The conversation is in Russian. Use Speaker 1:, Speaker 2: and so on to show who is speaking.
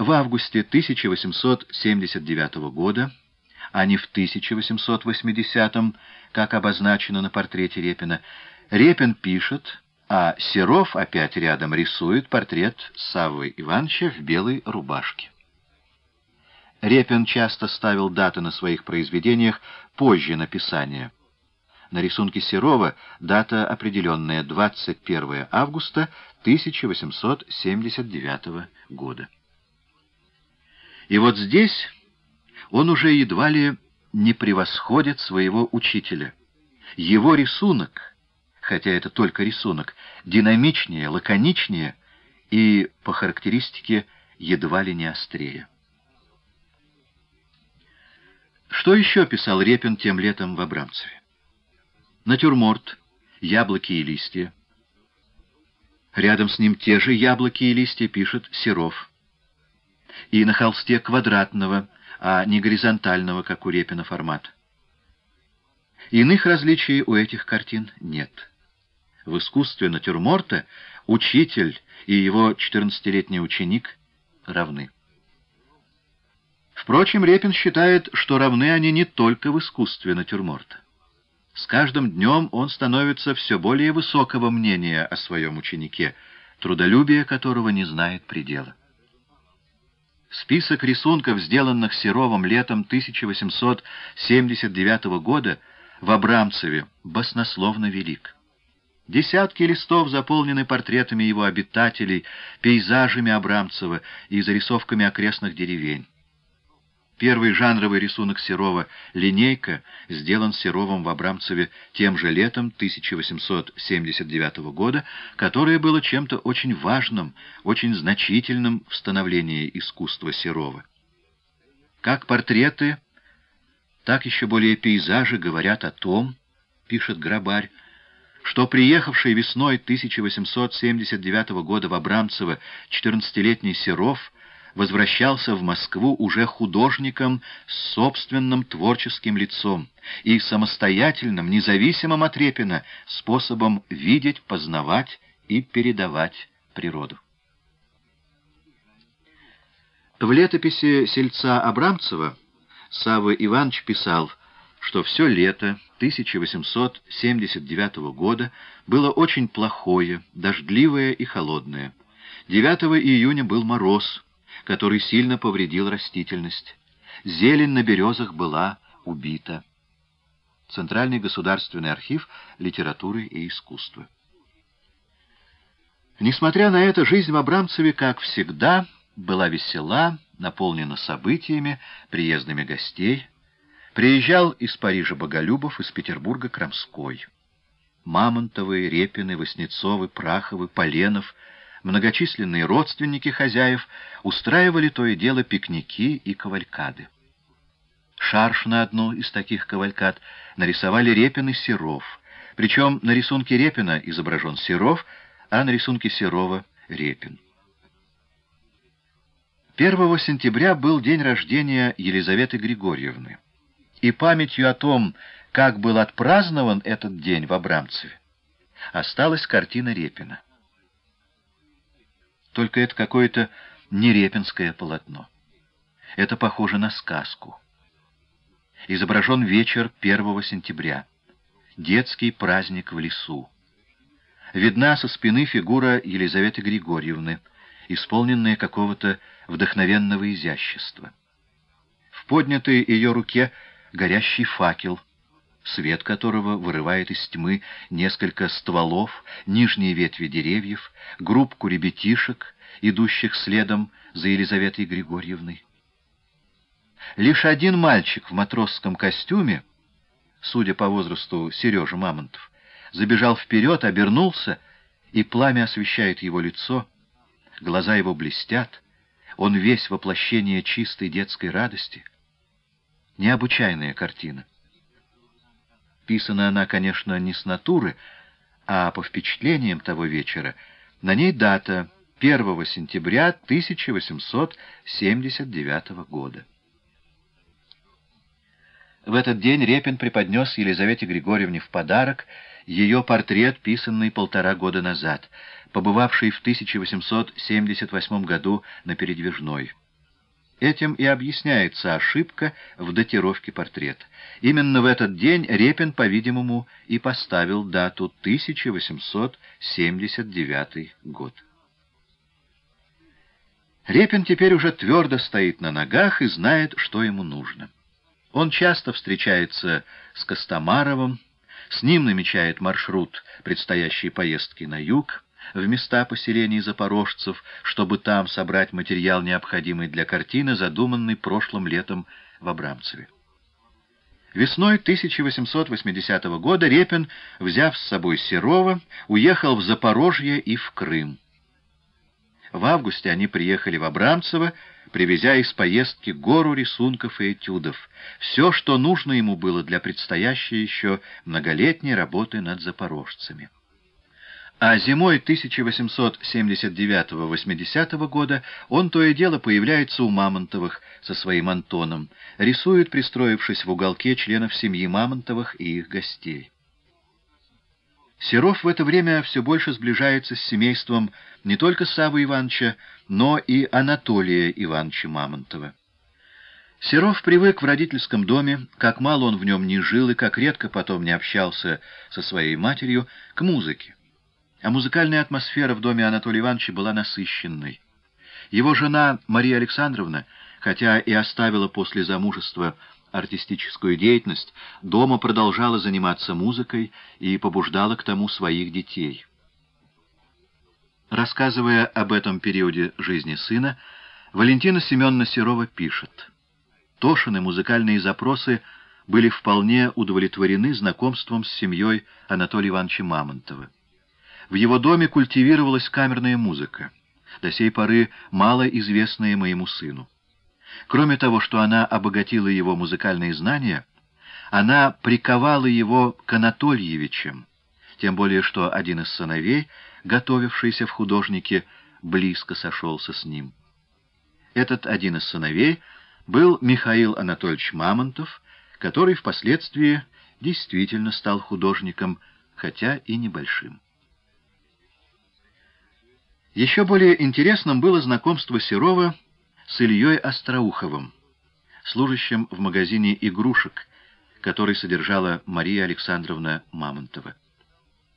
Speaker 1: В августе 1879 года, а не в 1880, как обозначено на портрете Репина, Репин пишет, а Серов опять рядом рисует портрет Саввы Ивановича в белой рубашке. Репин часто ставил даты на своих произведениях позже написания. На рисунке Серова дата определенная 21 августа 1879 года. И вот здесь он уже едва ли не превосходит своего учителя. Его рисунок, хотя это только рисунок, динамичнее, лаконичнее и, по характеристике, едва ли не острее. Что еще писал Репин тем летом в Абрамцеве? Натюрморт, яблоки и листья. Рядом с ним те же яблоки и листья пишет Серов. И на холсте квадратного, а не горизонтального, как у Репина, формат. Иных различий у этих картин нет. В искусстве натюрморта учитель и его 14-летний ученик равны. Впрочем, Репин считает, что равны они не только в искусстве натюрморта. С каждым днем он становится все более высокого мнения о своем ученике, трудолюбие которого не знает предела. Список рисунков, сделанных Серовым летом 1879 года в Абрамцеве, баснословно велик. Десятки листов заполнены портретами его обитателей, пейзажами Абрамцева и зарисовками окрестных деревень. Первый жанровый рисунок Серова «Линейка» сделан Серовым в Абрамцеве тем же летом 1879 года, которое было чем-то очень важным, очень значительным в становлении искусства Серова. Как портреты, так еще более пейзажи говорят о том, пишет Грабарь, что приехавший весной 1879 года в Абрамцево 14-летний Серов – возвращался в Москву уже художником с собственным творческим лицом и самостоятельным, независимым от Репина, способом видеть, познавать и передавать природу. В летописи сельца Абрамцева Савва Иванович писал, что все лето 1879 года было очень плохое, дождливое и холодное. 9 июня был мороз, который сильно повредил растительность. Зелень на березах была убита. Центральный государственный архив литературы и искусства. Несмотря на это, жизнь в Абрамцеве, как всегда, была весела, наполнена событиями, приездами гостей. Приезжал из Парижа Боголюбов, из Петербурга Крамской. Мамонтовы, Репины, Васнецовы, Праховы, Поленов — многочисленные родственники хозяев устраивали то и дело пикники и кавалькады. Шарш на одну из таких кавалькад нарисовали Репин и Серов, причем на рисунке Репина изображен Серов, а на рисунке Серова — Репин. 1 сентября был день рождения Елизаветы Григорьевны, и памятью о том, как был отпразднован этот день в Абрамцеве, осталась картина Репина. Только это какое-то нерепинское полотно. Это похоже на сказку. Изображен вечер 1 сентября. Детский праздник в лесу. Видна со спины фигура Елизаветы Григорьевны, исполненная какого-то вдохновенного изящества. В поднятой ее руке горящий факел — свет которого вырывает из тьмы несколько стволов, нижние ветви деревьев, группку ребятишек, идущих следом за Елизаветой Григорьевной. Лишь один мальчик в матросском костюме, судя по возрасту Сережа Мамонтов, забежал вперед, обернулся, и пламя освещает его лицо, глаза его блестят, он весь воплощение чистой детской радости. Необычайная картина. Писана она, конечно, не с натуры, а по впечатлениям того вечера. На ней дата 1 сентября 1879 года. В этот день Репин преподнес Елизавете Григорьевне в подарок ее портрет, писанный полтора года назад, побывавший в 1878 году на Передвижной. Этим и объясняется ошибка в датировке портрета. Именно в этот день Репин, по-видимому, и поставил дату 1879 год. Репин теперь уже твердо стоит на ногах и знает, что ему нужно. Он часто встречается с Костомаровым, с ним намечает маршрут предстоящей поездки на юг, в места поселений запорожцев, чтобы там собрать материал, необходимый для картины, задуманной прошлым летом в Абрамцеве. Весной 1880 года Репин, взяв с собой Серова, уехал в Запорожье и в Крым. В августе они приехали в Абрамцево, привезя из поездки гору рисунков и этюдов, все, что нужно ему было для предстоящей еще многолетней работы над запорожцами. А зимой 1879-80 года он то и дело появляется у Мамонтовых со своим Антоном, рисует, пристроившись в уголке членов семьи Мамонтовых и их гостей. Серов в это время все больше сближается с семейством не только Савы Ивановича, но и Анатолия Ивановича Мамонтова. Серов привык в родительском доме, как мало он в нем не жил и как редко потом не общался со своей матерью, к музыке. А музыкальная атмосфера в доме Анатолия Ивановича была насыщенной. Его жена Мария Александровна, хотя и оставила после замужества артистическую деятельность, дома продолжала заниматься музыкой и побуждала к тому своих детей. Рассказывая об этом периоде жизни сына, Валентина Семеновна Серова пишет. Тошины музыкальные запросы были вполне удовлетворены знакомством с семьей Анатолия Ивановича Мамонтова. В его доме культивировалась камерная музыка, до сей поры мало известная моему сыну. Кроме того, что она обогатила его музыкальные знания, она приковала его к Анатольевичам, тем более что один из сыновей, готовившийся в художнике, близко сошелся с ним. Этот один из сыновей был Михаил Анатольевич Мамонтов, который впоследствии действительно стал художником, хотя и небольшим. Еще более интересным было знакомство Серова с Ильей Остроуховым, служащим в магазине игрушек, который содержала Мария Александровна Мамонтова.